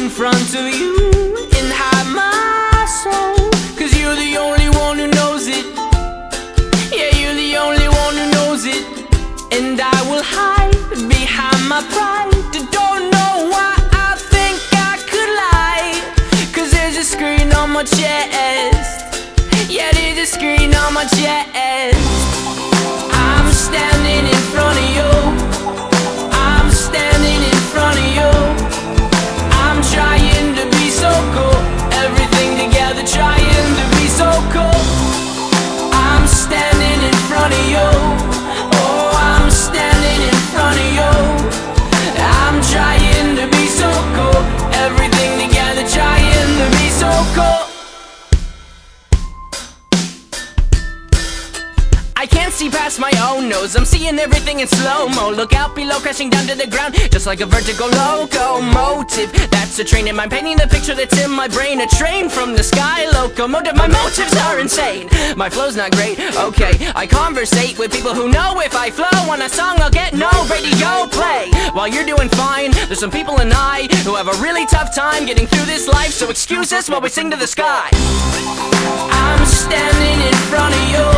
you and hide my soul. Cause you're the only one who knows it. Yeah, you're the only one who knows it. And I will hide behind my pride. Don't know why I think I could lie. Cause there's a screen on my chest. Yeah, there's a screen on my chest. I'm standing in front I can't see past my own nose. I'm seeing everything in slow mo. Look out below, crashing down to the ground, just like a vertical locomotive. That's a train in my painting the picture that's in my brain. A train from the sky, locomotive. My motives are insane. My flow's not great. Okay, I conversate with people who know if I flow on a song, I'll get no radio play. While you're doing fine, there's some people and I who have a really tough time getting through this life. So excuse us while we sing to the sky. I'm standing in front of you.